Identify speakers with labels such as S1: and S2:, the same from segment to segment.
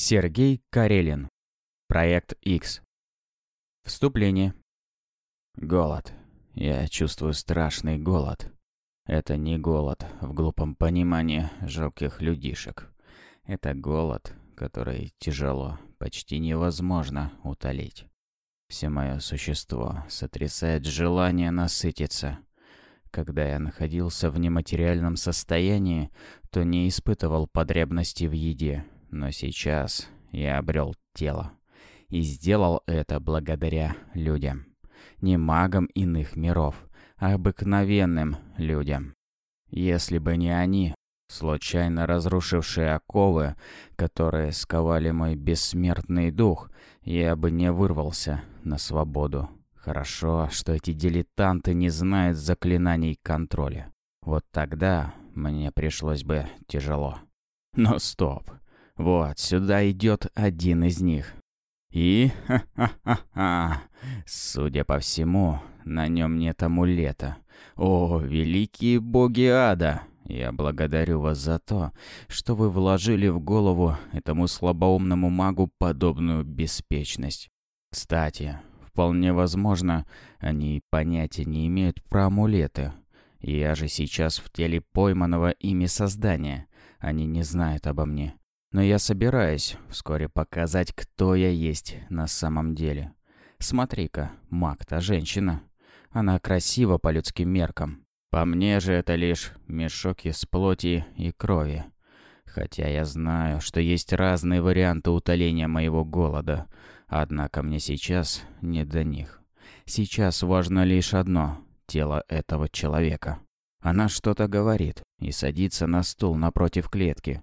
S1: Сергей Карелин. Проект X. Вступление. Голод. Я чувствую страшный голод. Это не голод в глупом понимании жалких людишек. Это голод, который тяжело, почти невозможно утолить. Все мое существо сотрясает желание насытиться. Когда я находился в нематериальном состоянии, то не испытывал потребности в еде, но сейчас я обрел тело. И сделал это благодаря людям. Не магам иных миров, а обыкновенным людям. Если бы не они, случайно разрушившие оковы, которые сковали мой бессмертный дух, я бы не вырвался на свободу. Хорошо, что эти дилетанты не знают заклинаний контроля. Вот тогда мне пришлось бы тяжело. Но стоп. Вот, сюда идет один из них. И, ха-ха-ха-ха, судя по всему, на нем нет амулета. О, великие боги ада! Я благодарю вас за то, что вы вложили в голову этому слабоумному магу подобную беспечность. Кстати, вполне возможно, они понятия не имеют про амулеты. Я же сейчас в теле пойманного ими создания. Они не знают обо мне. Но я собираюсь вскоре показать, кто я есть на самом деле. Смотри-ка, маг-то женщина. Она красива по людским меркам. По мне же это лишь мешок из плоти и крови. Хотя я знаю, что есть разные варианты утоления моего голода. Однако мне сейчас не до них. Сейчас важно лишь одно — тело этого человека. Она что-то говорит и садится на стул напротив клетки,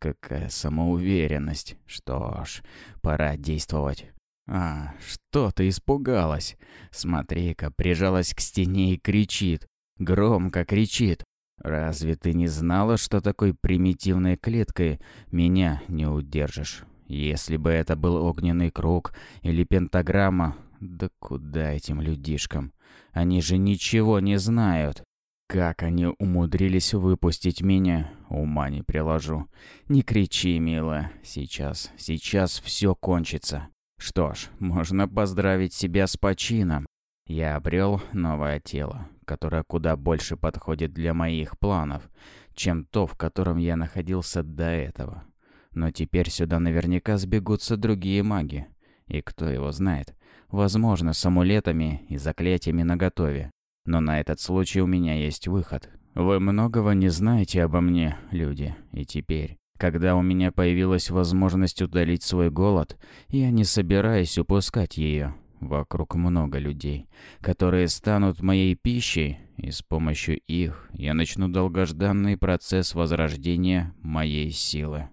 S1: Какая самоуверенность. Что ж, пора действовать. А, что ты испугалась? Смотри-ка, прижалась к стене и кричит. Громко кричит. Разве ты не знала, что такой примитивной клеткой меня не удержишь? Если бы это был огненный круг или пентаграмма, да куда этим людишкам? Они же ничего не знают. Как они умудрились выпустить меня, ума не приложу. Не кричи, милая. Сейчас, сейчас все кончится. Что ж, можно поздравить себя с почином. Я обрел новое тело, которое куда больше подходит для моих планов, чем то, в котором я находился до этого. Но теперь сюда наверняка сбегутся другие маги. И кто его знает, возможно, с амулетами и заклятиями наготове. Но на этот случай у меня есть выход. Вы многого не знаете обо мне, люди, и теперь, когда у меня появилась возможность удалить свой голод, я не собираюсь упускать ее. Вокруг много людей, которые станут моей пищей, и с помощью их я начну долгожданный процесс возрождения моей силы.